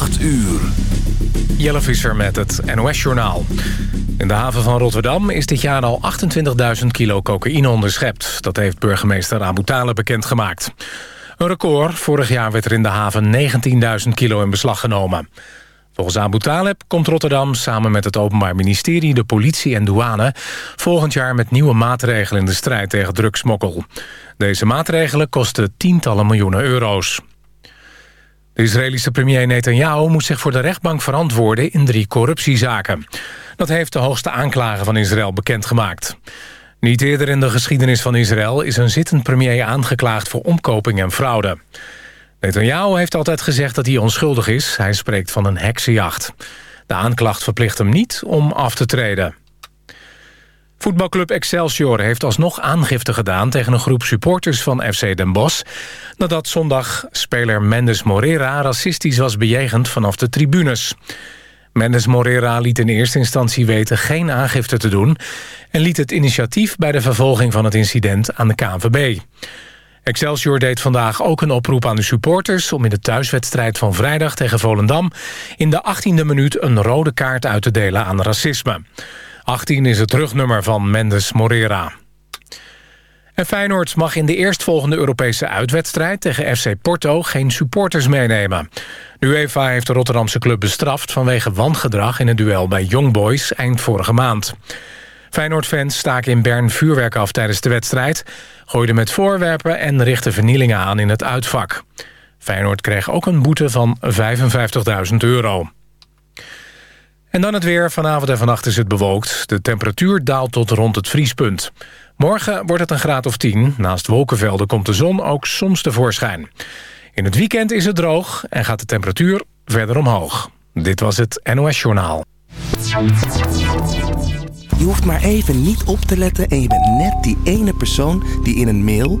8 uur. Jelle Visser met het NOS-journaal. In de haven van Rotterdam is dit jaar al 28.000 kilo cocaïne onderschept. Dat heeft burgemeester Abu Talib bekendgemaakt. Een record. Vorig jaar werd er in de haven 19.000 kilo in beslag genomen. Volgens Abu Talib komt Rotterdam samen met het Openbaar Ministerie... de politie en douane volgend jaar met nieuwe maatregelen... in de strijd tegen drugsmokkel. Deze maatregelen kosten tientallen miljoenen euro's. De Israëlische premier Netanyahu moet zich voor de rechtbank verantwoorden in drie corruptiezaken. Dat heeft de hoogste aanklager van Israël bekendgemaakt. Niet eerder in de geschiedenis van Israël is een zittend premier aangeklaagd voor omkoping en fraude. Netanyahu heeft altijd gezegd dat hij onschuldig is. Hij spreekt van een heksenjacht. De aanklacht verplicht hem niet om af te treden. Voetbalclub Excelsior heeft alsnog aangifte gedaan... tegen een groep supporters van FC Den Bosch... nadat zondag speler Mendes Morera racistisch was bejegend vanaf de tribunes. Mendes Morera liet in eerste instantie weten geen aangifte te doen... en liet het initiatief bij de vervolging van het incident aan de KNVB. Excelsior deed vandaag ook een oproep aan de supporters... om in de thuiswedstrijd van vrijdag tegen Volendam... in de 18e minuut een rode kaart uit te delen aan racisme. 18 is het terugnummer van Mendes Morera. En Feyenoord mag in de eerstvolgende Europese uitwedstrijd... tegen FC Porto geen supporters meenemen. De UEFA heeft de Rotterdamse club bestraft... vanwege wangedrag in het duel bij Young Boys eind vorige maand. Feyenoord-fans staken in Bern vuurwerk af tijdens de wedstrijd... gooiden met voorwerpen en richtten vernielingen aan in het uitvak. Feyenoord kreeg ook een boete van 55.000 euro. En dan het weer. Vanavond en vannacht is het bewolkt. De temperatuur daalt tot rond het vriespunt. Morgen wordt het een graad of 10. Naast wolkenvelden komt de zon ook soms tevoorschijn. In het weekend is het droog en gaat de temperatuur verder omhoog. Dit was het NOS Journaal. Je hoeft maar even niet op te letten en je bent net die ene persoon die in een mail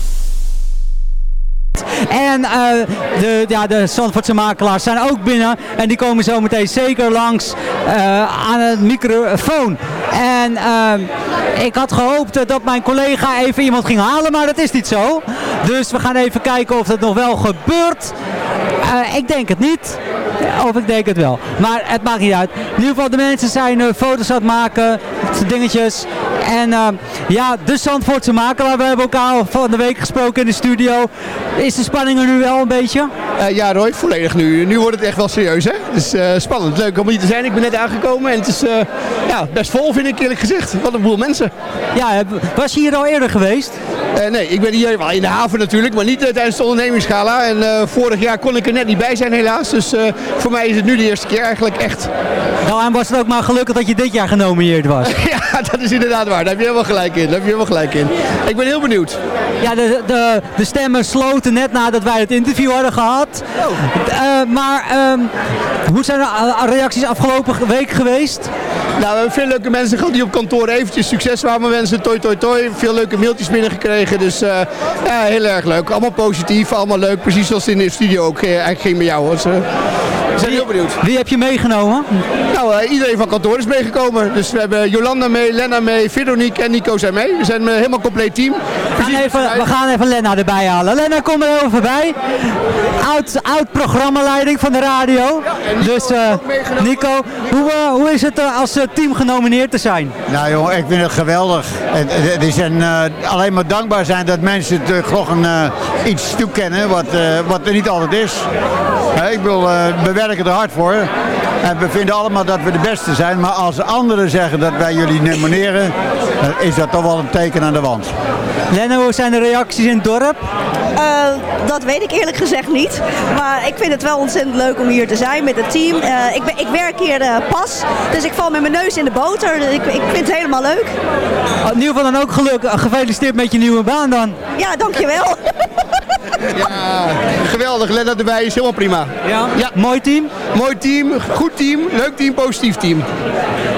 En uh, de, ja, de Zandvoortse makelaars zijn ook binnen. En die komen zo meteen zeker langs uh, aan het microfoon. En uh, ik had gehoopt dat mijn collega even iemand ging halen, maar dat is niet zo. Dus we gaan even kijken of dat nog wel gebeurt. ik denk het niet. Of ik denk het wel. Maar het maakt niet uit. In ieder geval, de mensen zijn uh, foto's aan het maken. Dingetjes. En uh, ja, de Zandvoortse makelaar. We hebben elkaar van de week gesproken in de studio. Is de spanning er nu wel een beetje? Uh, ja Roy, volledig nu. Nu wordt het echt wel serieus hè. Het is spannend. Leuk om hier te zijn. Ik ben net aangekomen. En het is ja, best vol vind ik eerlijk gezegd. Wat een boel mensen. Ja, was je hier al eerder geweest? nee, ik ben hier wel in de haven natuurlijk. Maar niet tijdens de ondernemingsgala. En vorig jaar kon ik er net niet bij zijn helaas. Dus voor mij is het nu de eerste keer eigenlijk echt. Nou, en was het ook maar gelukkig dat je dit jaar genomineerd was. ja, dat is inderdaad waar. Daar heb je helemaal gelijk in. Daar heb je helemaal gelijk in. Ik ben heel benieuwd. Ja, de, de, de stemmen sloten net nadat wij het interview hadden gehad. Oh. Uh, maar um, hoe zijn de reacties afgelopen week geweest? Nou, we hebben veel leuke mensen gehad die op kantoor eventjes succes waren mensen. Toi, toi, toi. Veel leuke mailtjes binnengekregen. Dus uh, ja, heel erg leuk. Allemaal positief, allemaal leuk. Precies zoals in de studio ook eigenlijk ging bij jou. Dus, we zijn heel benieuwd. Wie heb je meegenomen? Nou, uh, iedereen van kantoor is meegekomen. Dus we hebben Jolanda mee, Lena mee, Veronique en Nico zijn mee. We zijn een helemaal compleet team. We gaan, even, we gaan even Lena erbij halen. Lena, kom er even voorbij. Oud, oud programmaleiding van de radio. Ja, Nico dus uh, Nico, hoe, uh, hoe is het als team genomineerd te zijn? Nou joh, ik vind het geweldig. Die zijn alleen maar dankbaar zijn dat mensen het gewoon iets toekennen wat, wat er niet altijd is. ik wil, we werken er hard voor. En we vinden allemaal dat we de beste zijn. Maar als anderen zeggen dat wij jullie nomineren, is dat toch wel een teken aan de wand. Leno, hoe zijn de reacties in het dorp? Uh, dat weet ik eerlijk gezegd niet. Maar ik vind het wel ontzettend leuk om hier te zijn met het team. Uh, ik, ben, ik werk hier uh, pas, dus ik val met mijn neus in de boter. Dus ik, ik vind het helemaal leuk. Oh, in ieder geval dan ook geluk. Gefeliciteerd met je nieuwe baan dan. Ja, dankjewel. Ja, geweldig. Lennart erbij is helemaal prima. Ja? Ja. Mooi team? Mooi team, goed team, leuk team, positief team.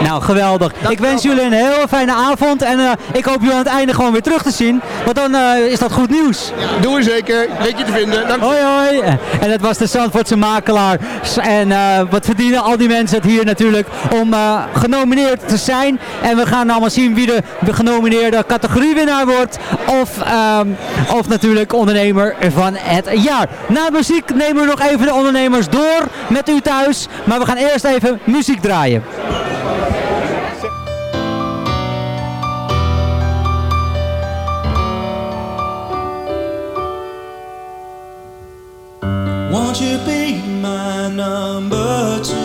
Nou, geweldig. ik wens jullie een heel fijne avond en eh, ik hoop jullie aan het einde gewoon weer terug te zien. Want dan eh, is dat goed nieuws. Doen we zeker. Weet je te vinden. Dank Hoi hoi. En dat was de Zandvoortse makelaar. En eh, wat verdienen al die mensen het hier natuurlijk om genomineerd te zijn. En we gaan allemaal zien wie de, de genomineerde categoriewinnaar wordt. Of, ehm, of natuurlijk ondernemer van het jaar. Na muziek nemen we nog even de ondernemers door met u thuis. Maar we gaan eerst even muziek draaien. Won't you be my number?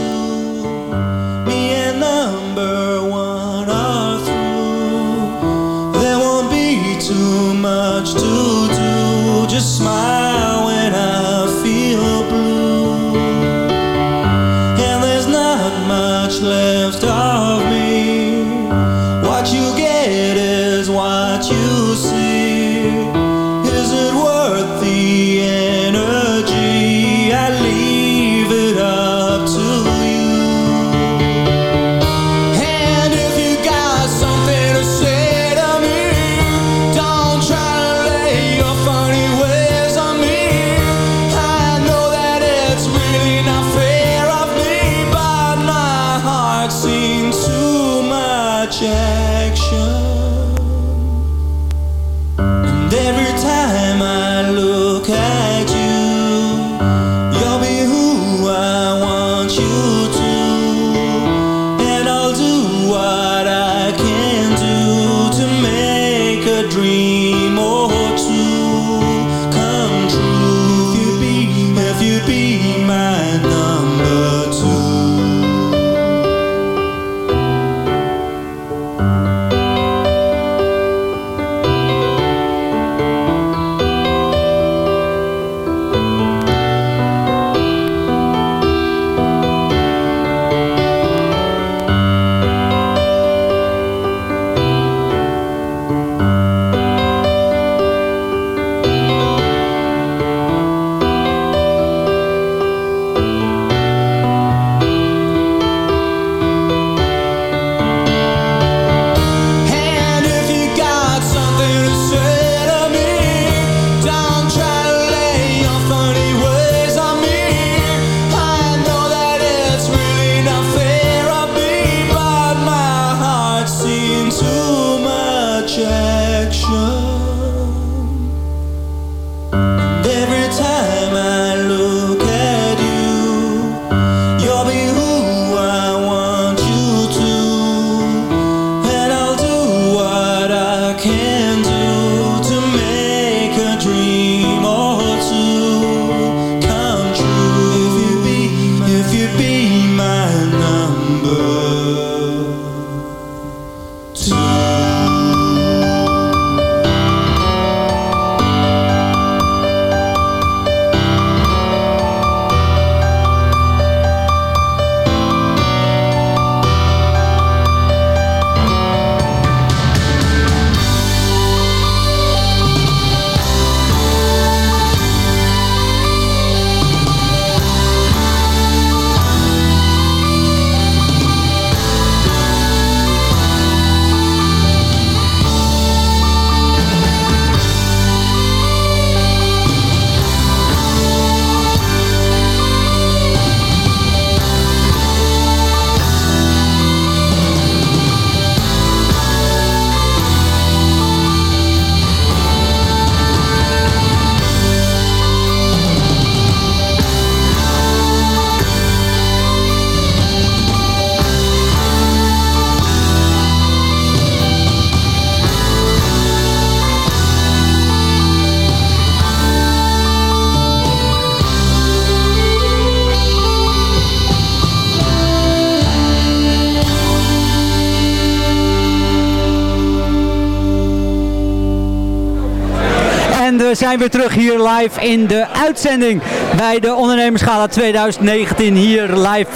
We zijn weer terug hier live in de uitzending bij de Ondernemerschala 2019 hier live.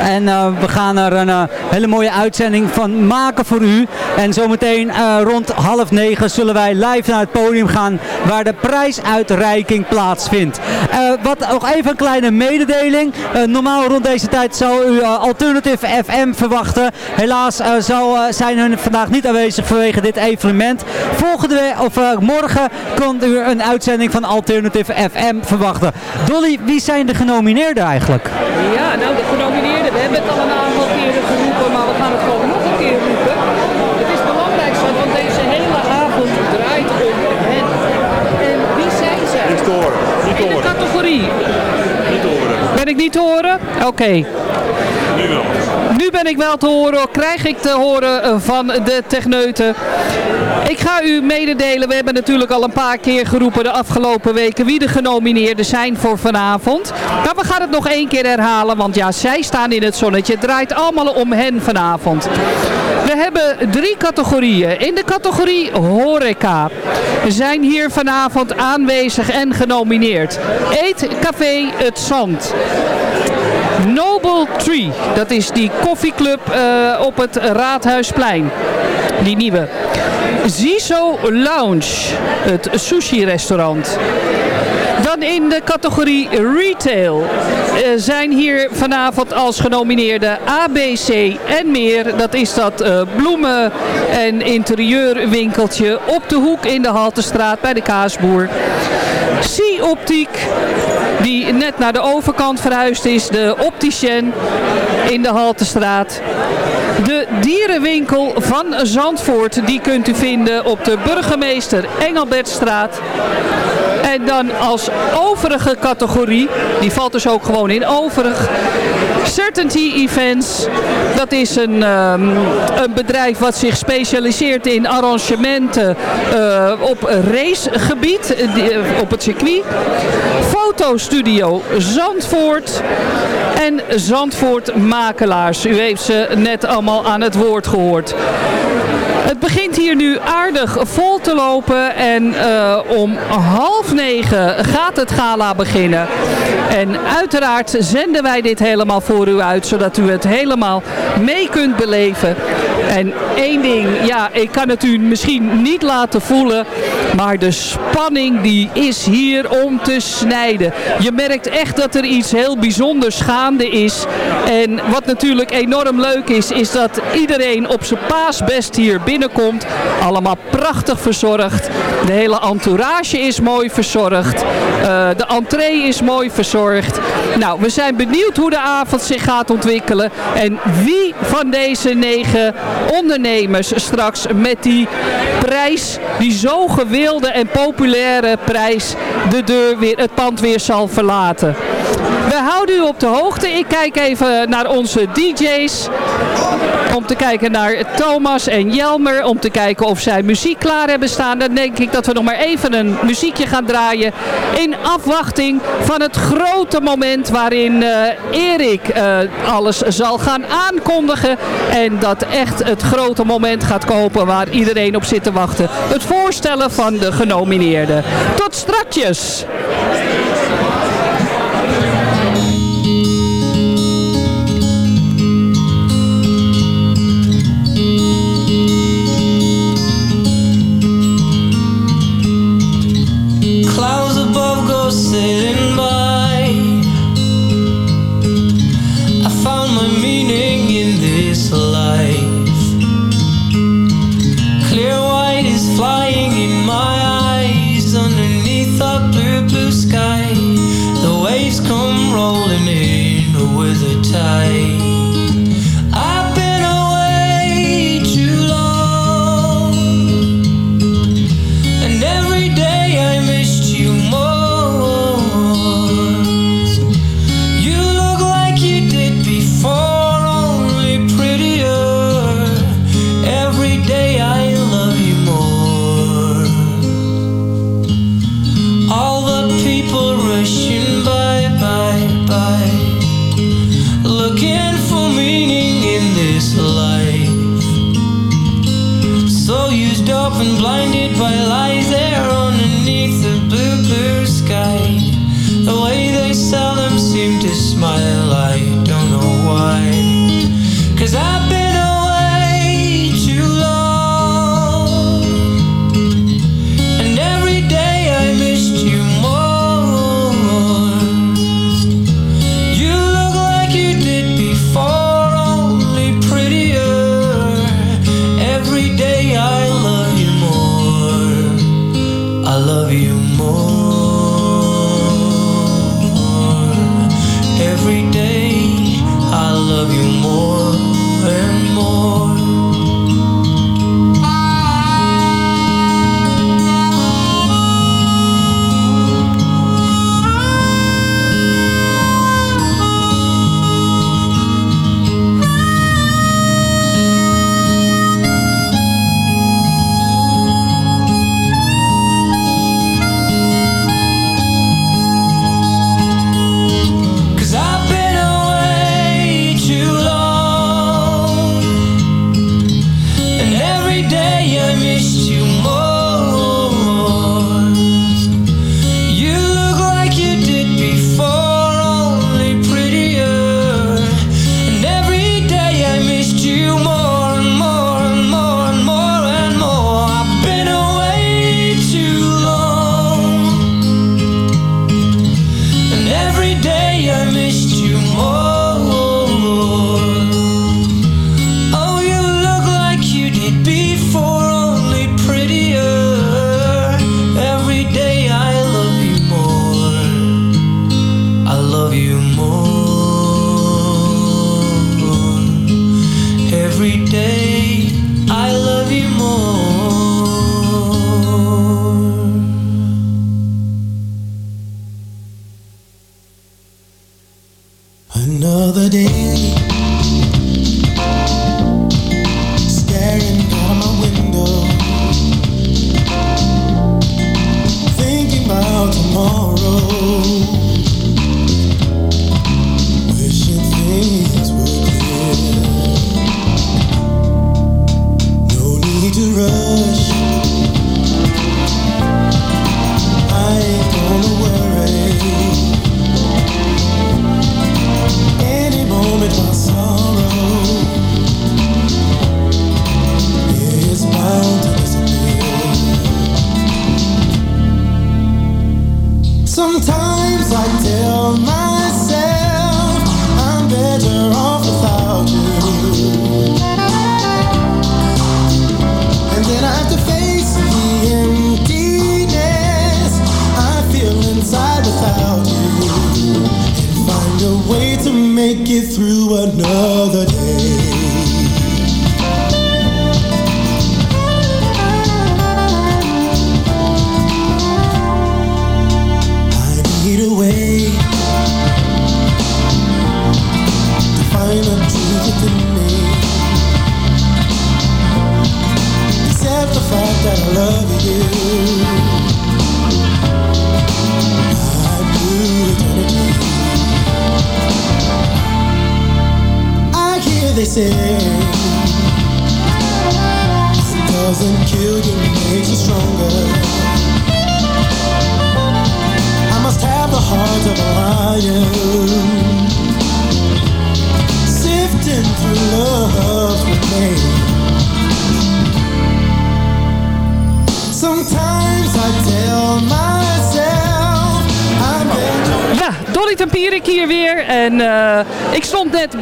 En eh, we gaan er een eh, hele mooie uitzending van maken voor u. En zometeen eh, rond half negen zullen wij live naar het podium gaan waar de prijsuitreiking plaatsvindt. Wat nog even een kleine mededeling. Normaal rond deze tijd zou u Alternative FM verwachten. Helaas zou, zijn hun vandaag niet aanwezig vanwege dit evenement. Volgende of morgen kunt u een uitzending van Alternative FM verwachten. Dolly, wie zijn de genomineerden eigenlijk? Ja, nou de genomineerden, we hebben het al een aantal keren geroepen, maar we gaan het gewoon nog een keer roepen. Het is belangrijk, want deze hele avond draait om hen. En wie zijn zij? Niet te horen. Niet te In de horen. categorie. Niet te horen. Ben ik niet te horen? Oké. Nu wel. Nu ben ik wel te horen, krijg ik te horen eh, van de techneuten. Ik ga u mededelen, we hebben natuurlijk al een paar keer geroepen de afgelopen weken wie de genomineerden zijn voor vanavond. Maar we gaan het nog één keer herhalen, want ja, zij staan in het zonnetje. Het draait allemaal om hen vanavond. We hebben drie categorieën. In de categorie horeca zijn hier vanavond aanwezig en genomineerd. Eet Café Het Zand. Tree, dat is die koffieclub eh, op het Raadhuisplein. Die nieuwe. Ziso Lounge, het sushi-restaurant. Dan in de categorie retail eh, zijn hier vanavond als genomineerde ABC en meer. Dat is dat eh, bloemen- en interieurwinkeltje op de hoek in de Haltestraat bij de Kaasboer. Sea Optiek, die net naar de overkant verhuisd is. De Opticien in de Haltestraat. De dierenwinkel van Zandvoort, die kunt u vinden op de Burgemeester Engelbertstraat. En dan als overige categorie, die valt dus ook gewoon in overig. Certainty Events, dat is een, ehm, een bedrijf wat zich specialiseert in arrangementen eh, op racegebied, eh, eh, op het circuit. Fotostudio Zandvoort en Zandvoort Makelaars. U heeft ze net allemaal aan het woord gehoord. Het begint hier nu aardig vol te lopen en eh, om half negen gaat het gala beginnen. En uiteraard zenden wij dit helemaal voor u uit, zodat u het helemaal mee kunt beleven. En één ding, ja, ik kan het u misschien niet laten voelen, maar de spanning die is hier om te snijden. Je merkt echt dat er iets heel bijzonders gaande is. En wat natuurlijk enorm leuk is, is dat iedereen op zijn paasbest hier binnenkomt. Allemaal prachtig verzorgd. De hele entourage is mooi verzorgd. Eh, de entree is mooi verzorgd. Nou, we zijn benieuwd hoe de avond zich gaat ontwikkelen. En wie van deze negen ondernemers straks met die prijs, die zo gewilde en populaire prijs, de deur weer, het pand weer zal verlaten. We houden u op de hoogte. Ik kijk even naar onze DJ's. Om te kijken naar Thomas en Jelmer. Om te kijken of zij muziek klaar hebben staan. Dan denk ik dat we nog maar even een muziekje gaan draaien. In afwachting van het grote moment waarin eh, Erik eh, alles zal gaan aankondigen. En dat echt het grote moment gaat kopen waar iedereen op zit te wachten. Het voorstellen van de genomineerden. Tot strakjes! Tomorrow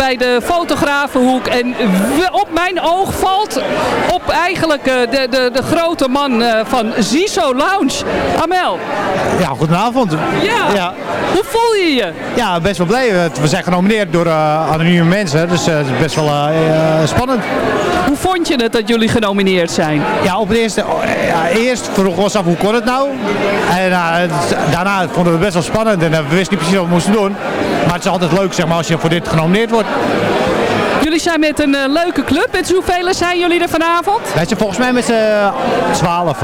bij de En op mijn oog valt op eigenlijk eh, de, de, de grote man eh, van Ziso Lounge. Amel, Ja, goedenavond. Ja. hoe voel je je? Ja, best wel blij. We zijn genomineerd door eh, anonieme mensen, dus eh, het is best wel eh, eh, spannend. Hoe vond je het dat jullie genomineerd zijn? Ja, op het eerste, oh, ja, eerst vroegen we ons af hoe kon het nou. En eh, daarna vonden we het best wel spannend en eh, we wisten niet precies wat we moesten doen. Maar het is altijd leuk zeg maar, als je voor dit genomineerd wordt. Jullie zijn met een eh, leuke club. Met hoeveel zijn jullie er vanavond? Wij zijn volgens mij met z'n twaalf.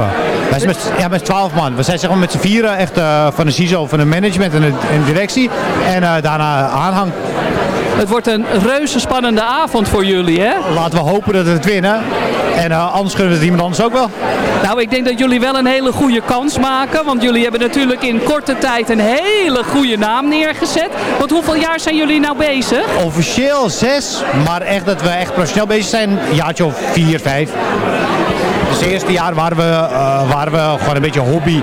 Wij zijn met, ja, met twaalf man. We zijn zeg maar met z'n vieren echt eh, van de CISO, van de management en de, directie. En eh, daarna aanhang. Het wordt een reuze spannende avond voor jullie, hè? Laten we hopen dat we het winnen. En eh, anders kunnen we het iemand anders ook wel. Nou, ik denk dat jullie wel een hele goede kans maken. Want jullie hebben natuurlijk in korte tijd een hele goede naam neergezet. Want hoeveel jaar zijn jullie nou bezig? Officieel zes, maar echt dat we echt professioneel bezig zijn, een jaartje of vier, vijf. Dus het eerste jaar waren we, eh, waren we gewoon een beetje hobby.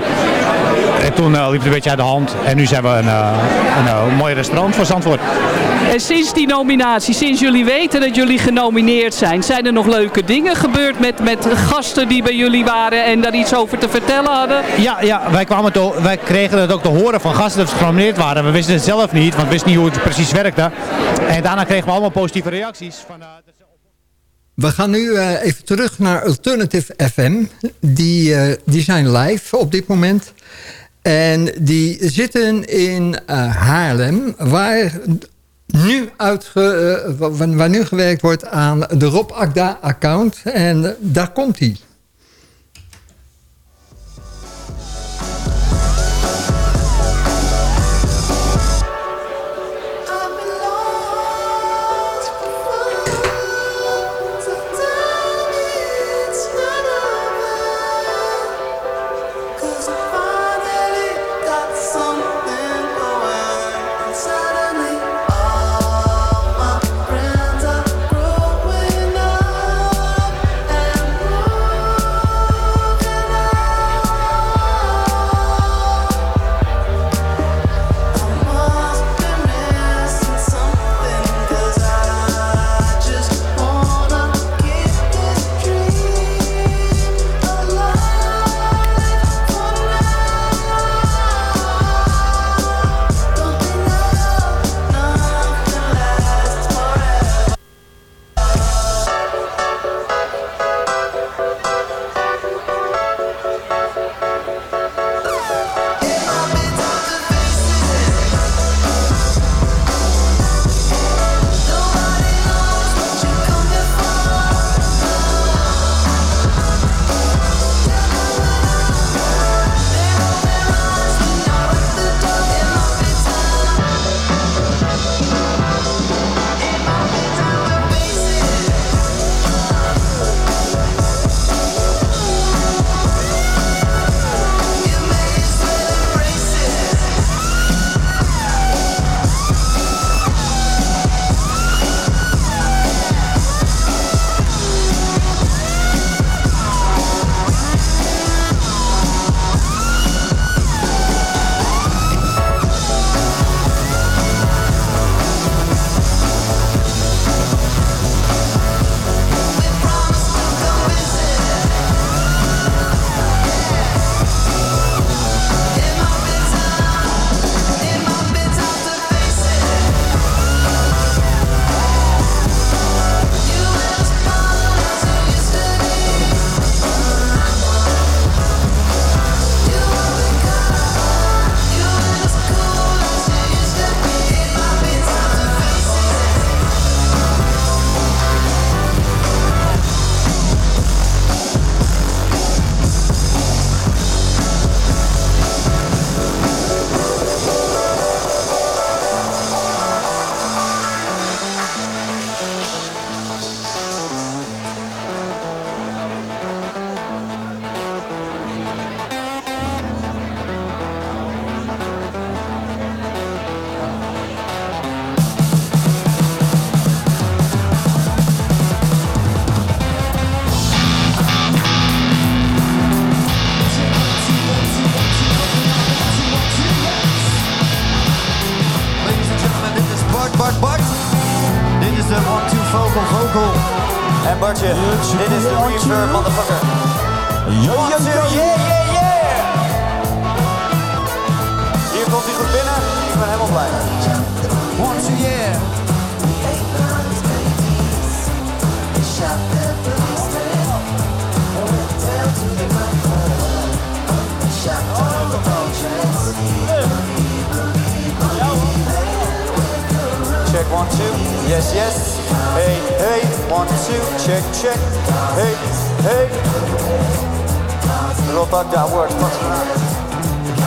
En toen eh, liep het een beetje uit de hand. En nu zijn we een, eh, een, eh, mooi restaurant voor Zandvoort. En sinds die nominatie, sinds jullie weten dat jullie genomineerd zijn, zijn er nog leuke dingen gebeurd met, met gasten die bij jullie waren en daar iets over te vertellen hadden? Ja, ja wij, kwamen te, wij kregen het ook te horen van gasten dat ze genomineerd waren. We wisten het zelf niet, want we wisten niet hoe het precies werkte. En daarna kregen we allemaal positieve reacties. Van, eh, We gaan nu eh, even terug naar Alternative FM. Die, die zijn live op dit moment. En die zitten in eh, Haarlem, waar nu, uitge, eh, wa- wa- waar nu gewerkt wordt aan de Rob Agda-account. En daar komt hij.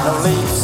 No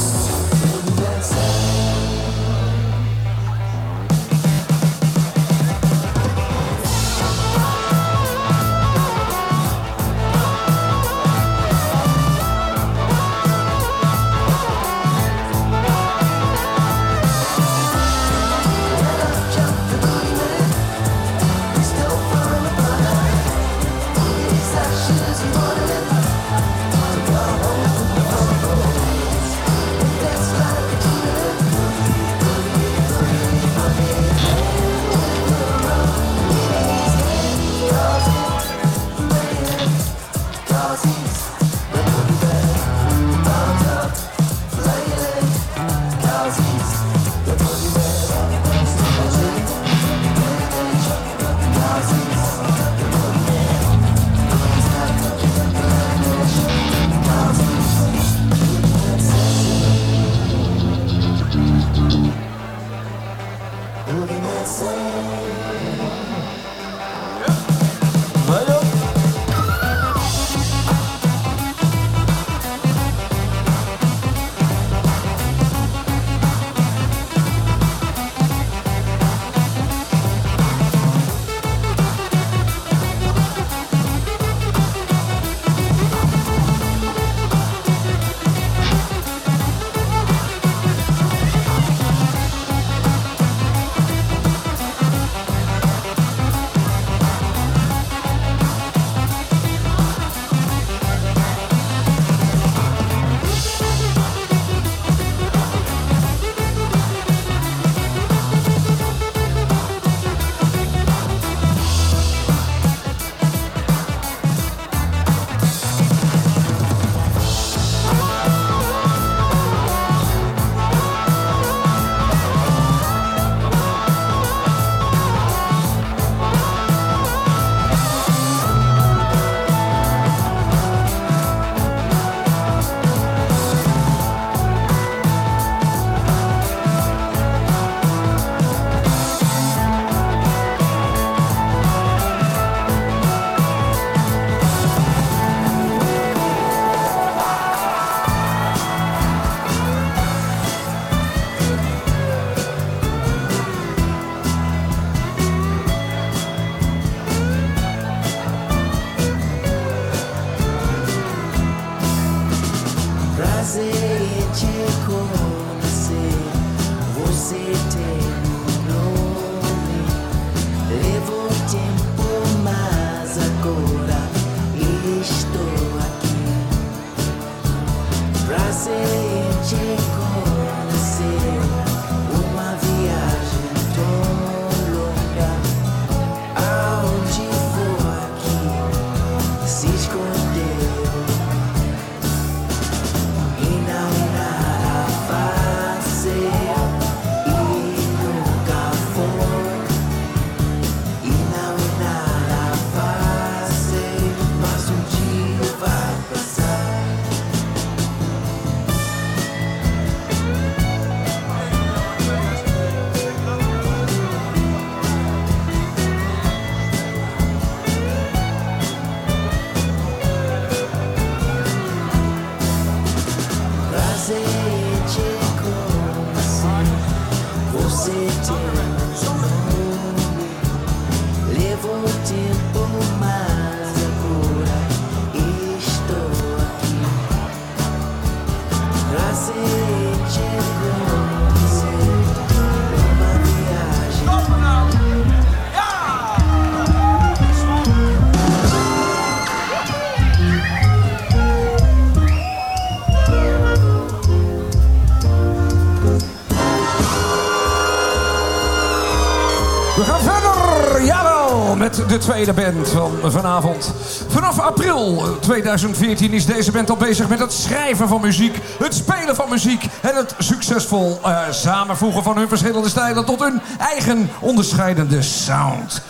de tweede band van vanavond. Vanaf april 2014 is deze band al bezig met het schrijven van muziek, het spelen van muziek en het succesvol eh, samenvoegen van hun verschillende stijlen tot hun eigen onderscheidende sound.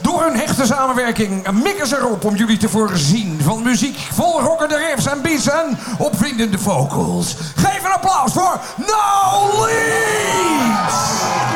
Door hun hechte samenwerking mikken ze erop om jullie te voorzien van muziek vol rockende riffs en beats en opwindende vocals. Geef een applaus voor No Leads!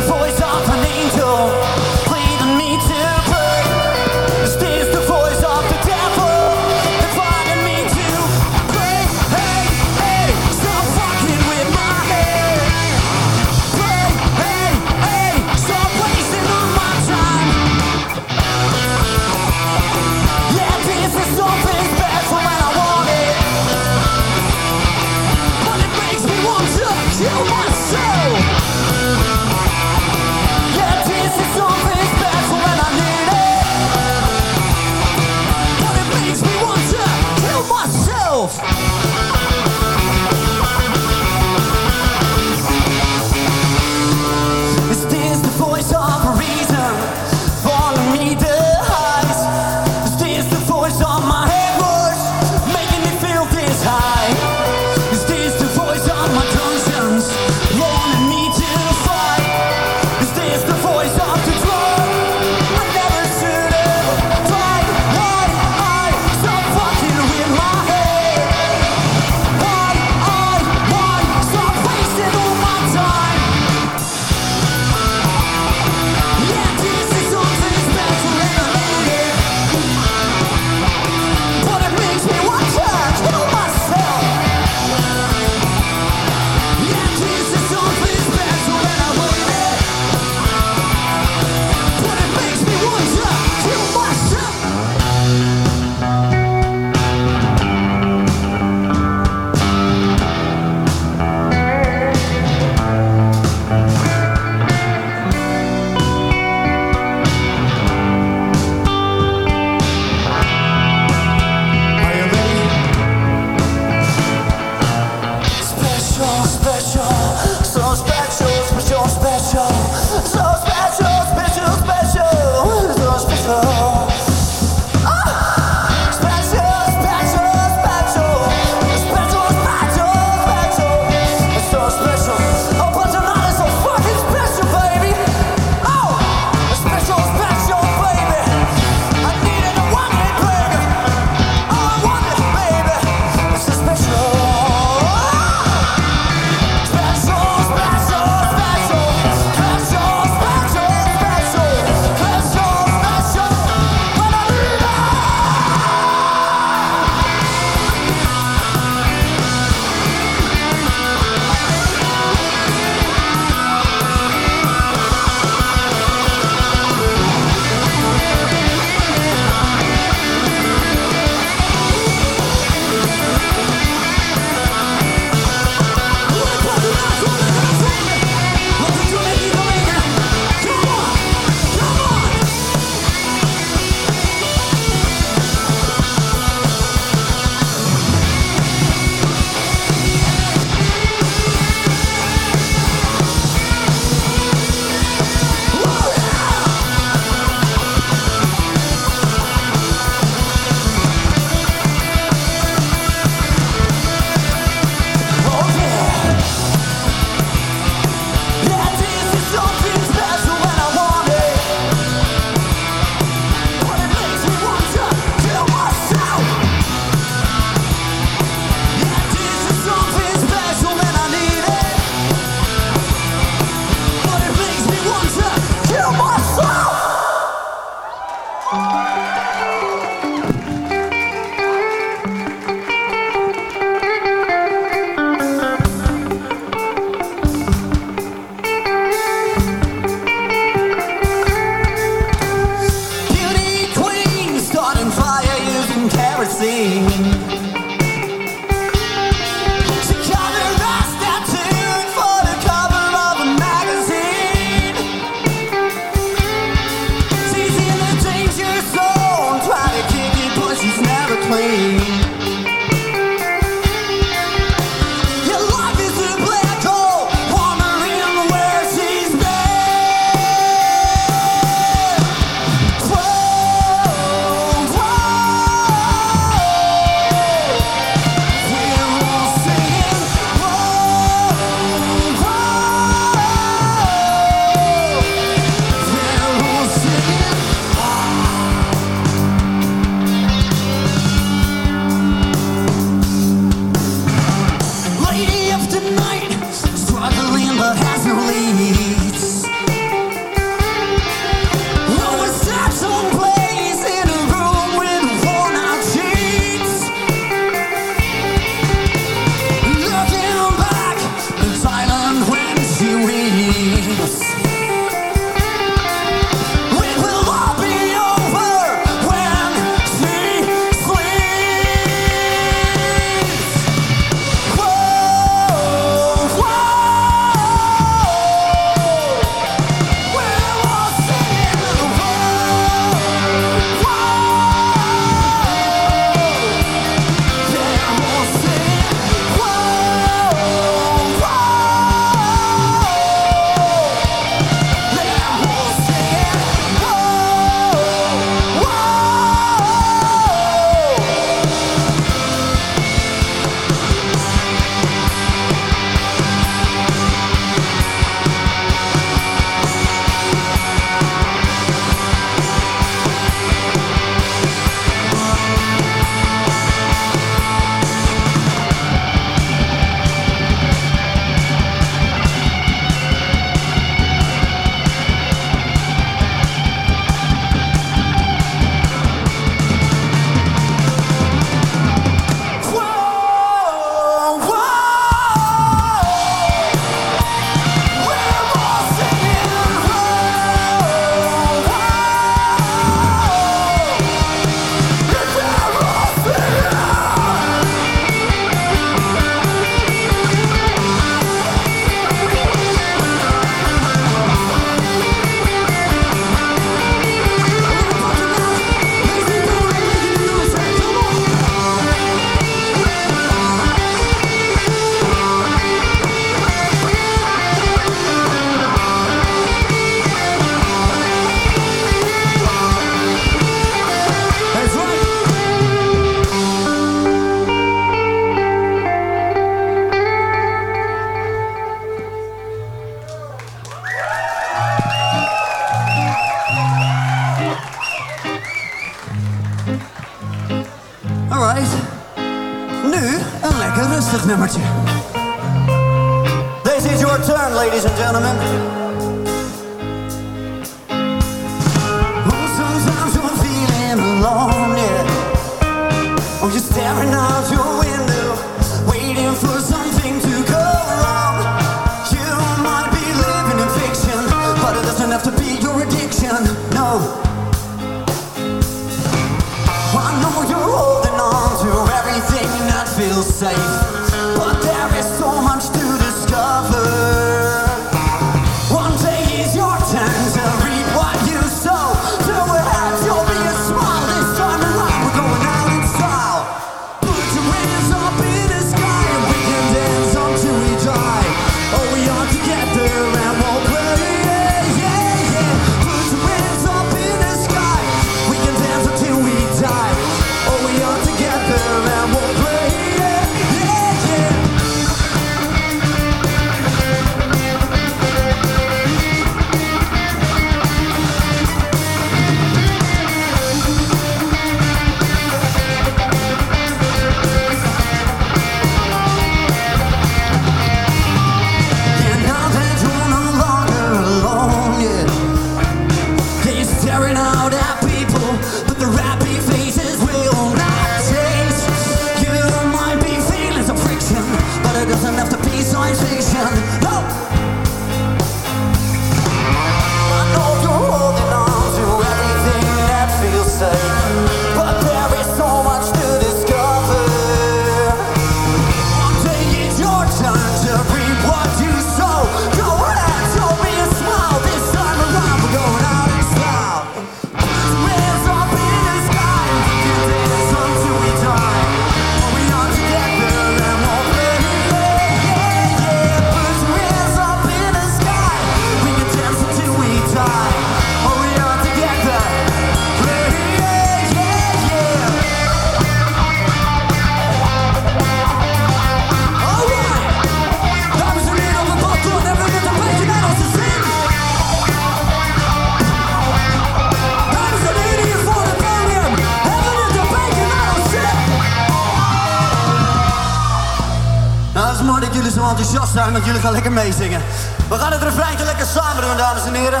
enthousiast zijn dat jullie gaan lekker meezingen. We gaan het er refreintje lekker samen doen, dames en heren.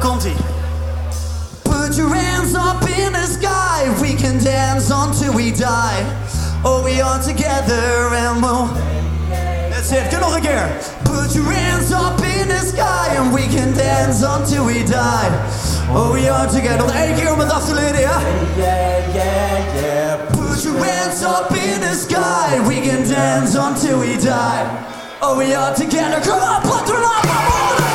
Komt-ie. Put your hands up in the sky. We can dance until we die. Oh, we are together and we'll... That's it. Doe nog een keer. Put your hands up in the sky. And we can dance until we die. Oh, we are together. Nog één keer om het af te leren, ja? Yeah, yeah, yeah. Put your hands up in the sky. We can dance until we die. Oh, we are together. Come on, put it up.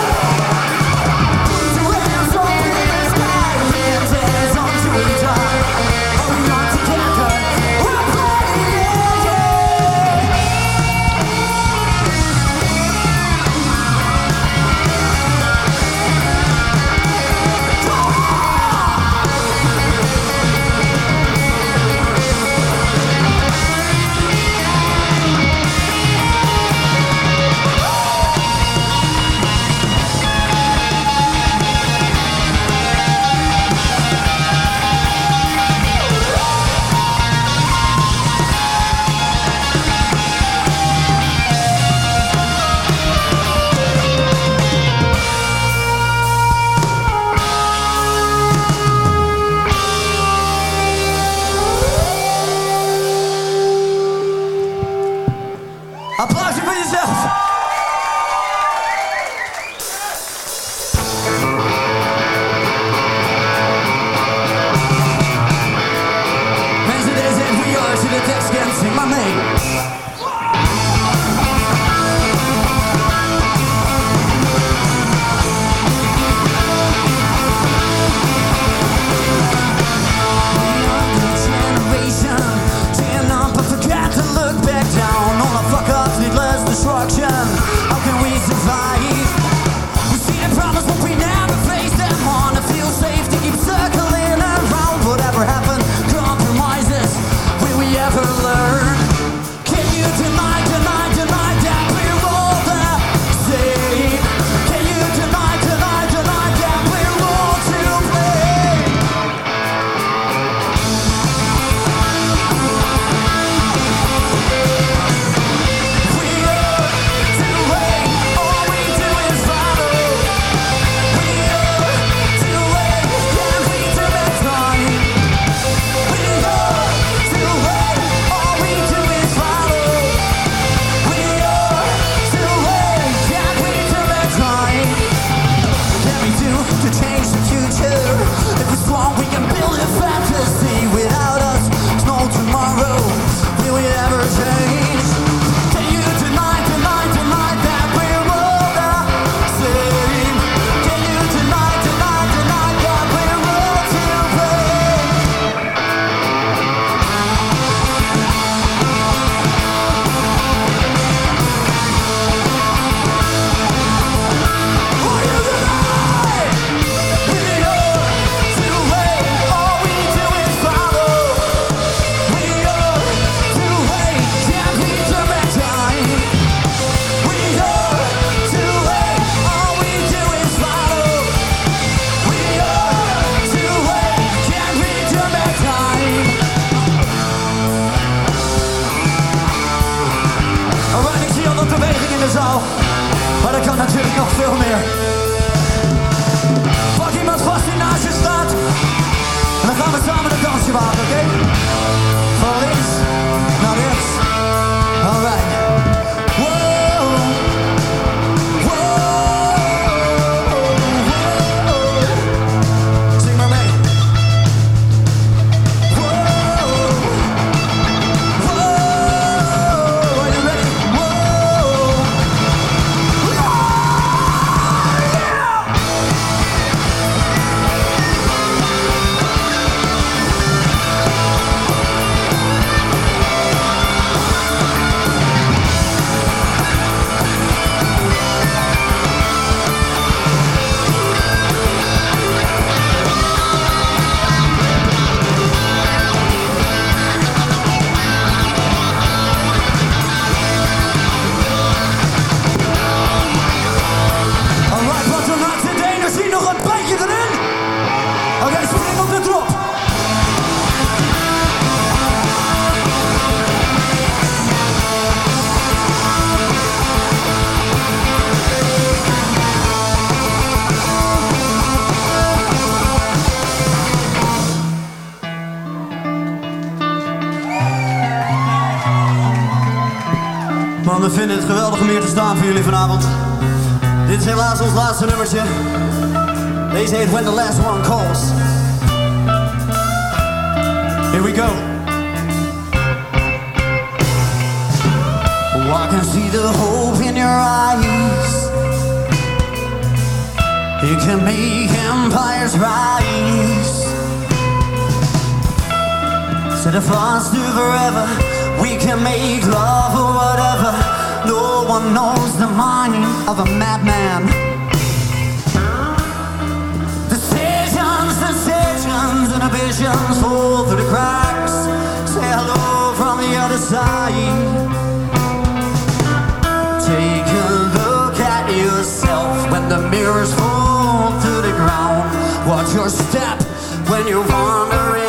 Aplausos para We vinden het geweldig om hier te staan voor jullie vanavond. Dit is helaas ons laatste nummertje. Deze heet When the Last One Calls. Here we go. Oh, I can see the hope in your eyes. You can make empires rise. Set a us to forever. We can make love or whatever. No one knows the mind of a madman. Decisions, decisions, and inhibitions fall through the cracks. Say hello from the other side. Take a look at yourself when the mirrors fall to the ground. Watch your step when you wander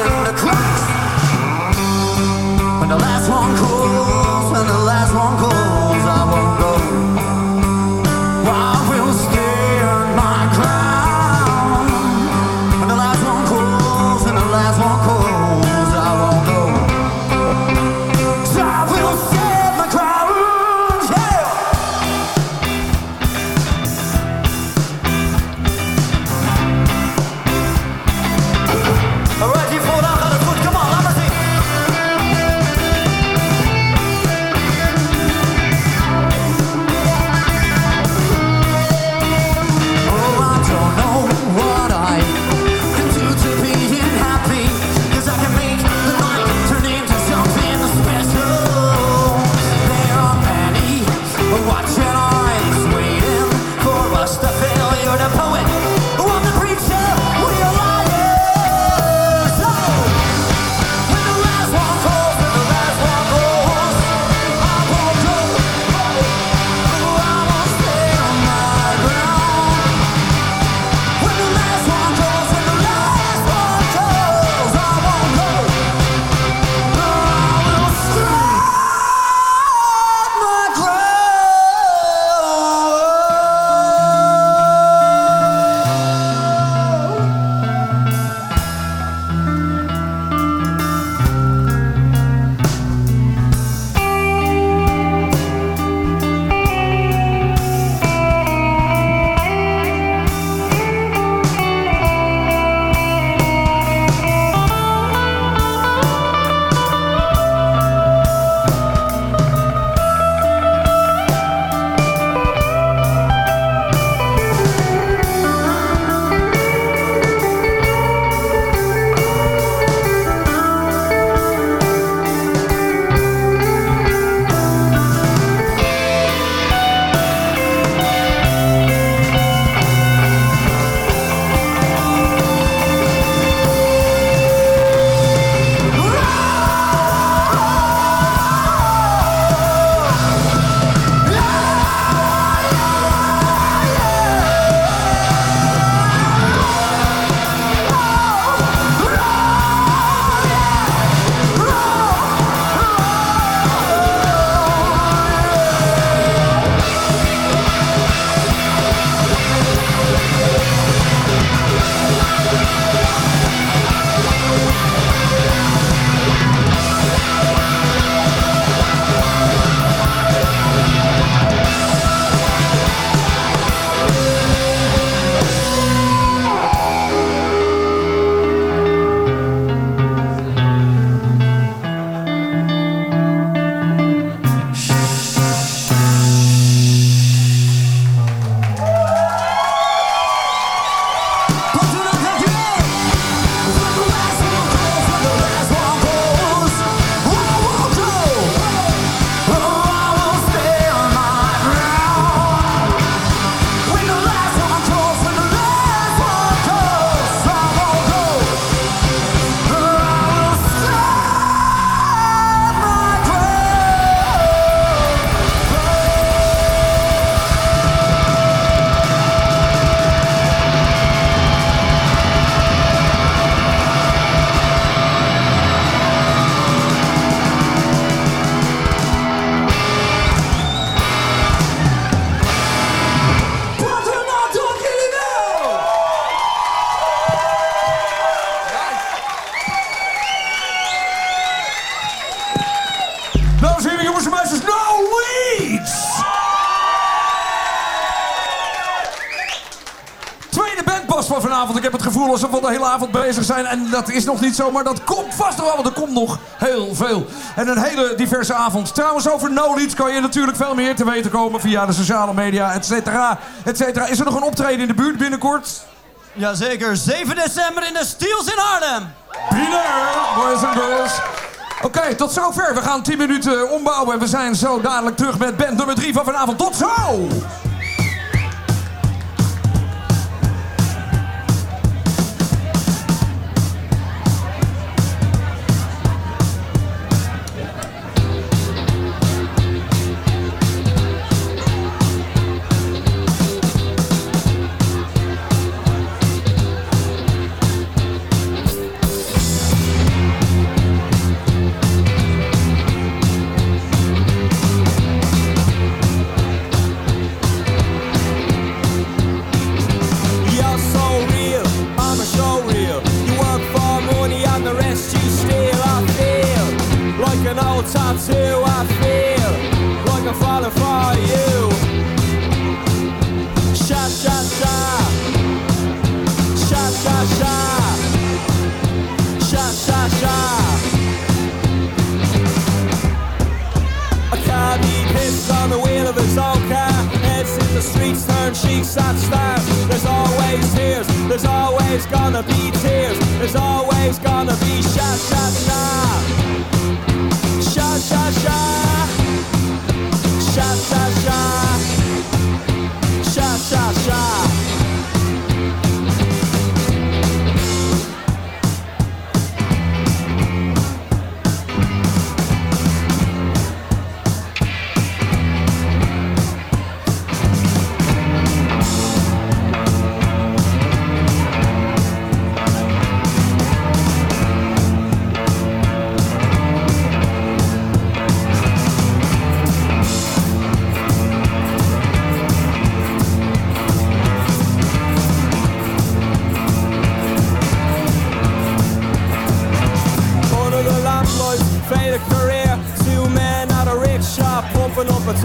bezig zijn. En dat is nog niet zo, maar dat komt vast nog wel. Want er komt nog heel veel. En een hele diverse avond. Trouwens, over No Leads kan je natuurlijk veel meer te weten komen... via de sociale media, et cetera, et cetera. Is er nog een optreden in de buurt binnenkort? Jazeker, 7 december in de Steels in Arnhem. Binair, boys and girls. Oké, tot zover. We gaan 10 minuten ombouwen en we zijn zo dadelijk terug met band nummer 3 van vanavond. Tot zo!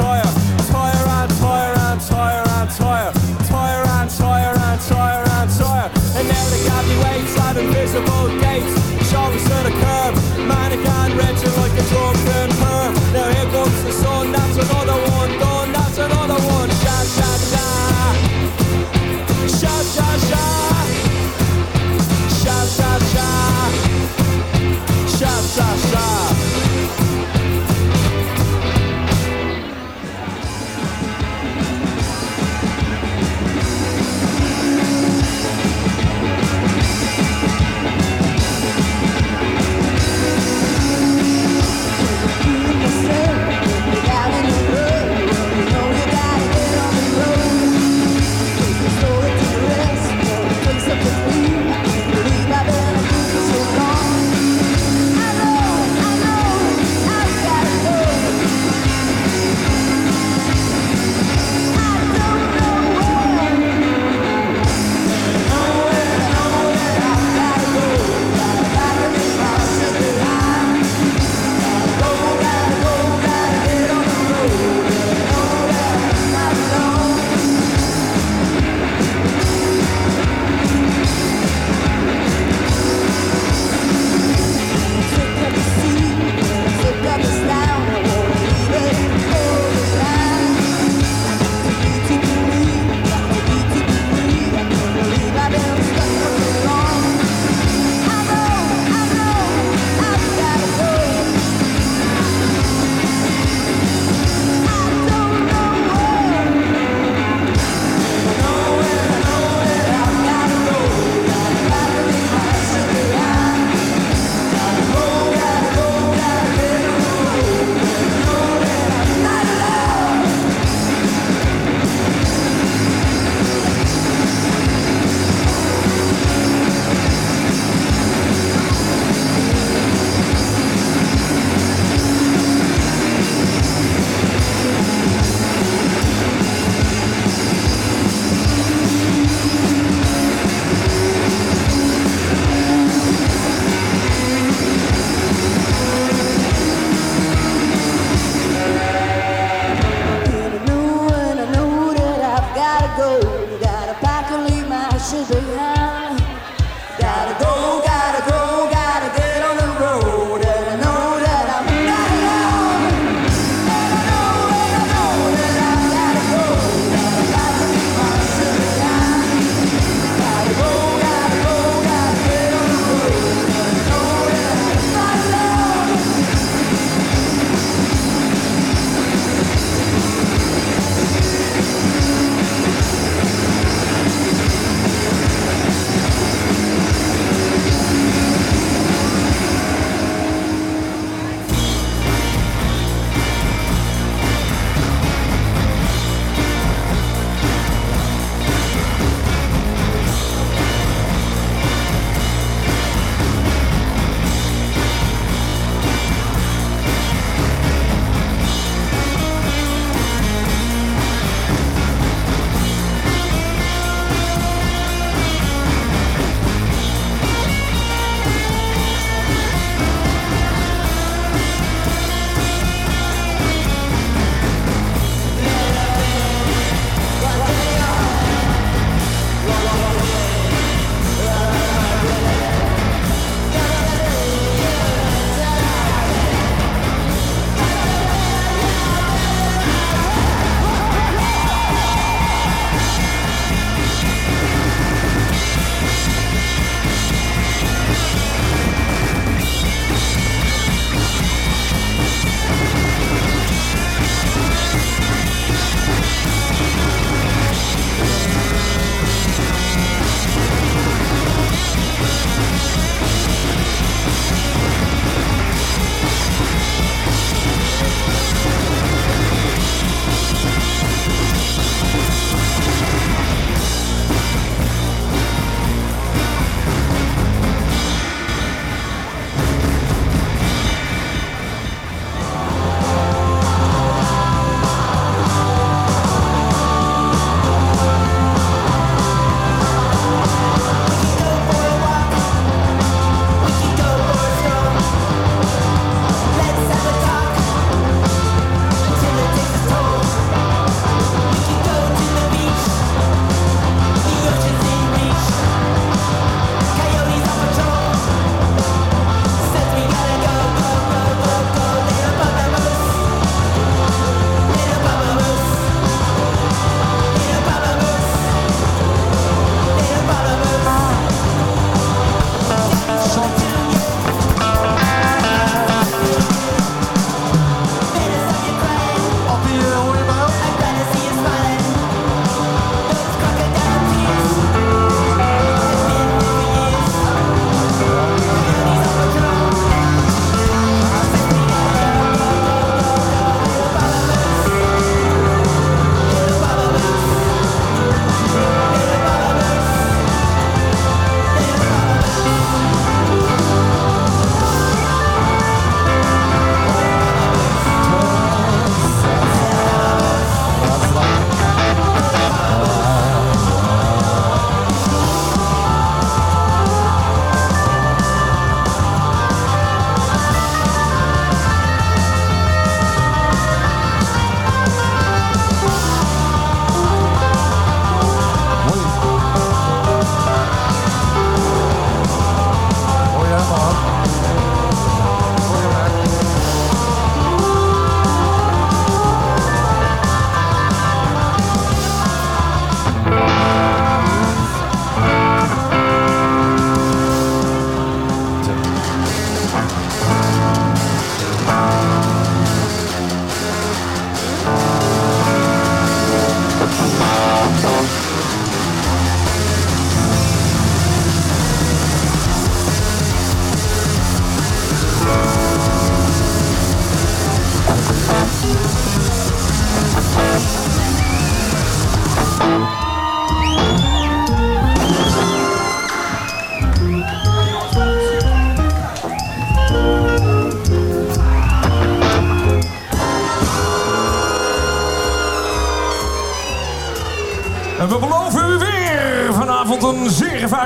Higher, higher.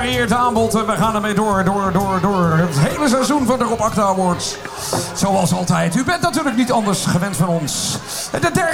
Gevarieerd aanbod. En we gaan ermee door, door, door, door het hele seizoen van de Rob Acta Awards. Zoals altijd. U bent natuurlijk niet anders gewend van ons. De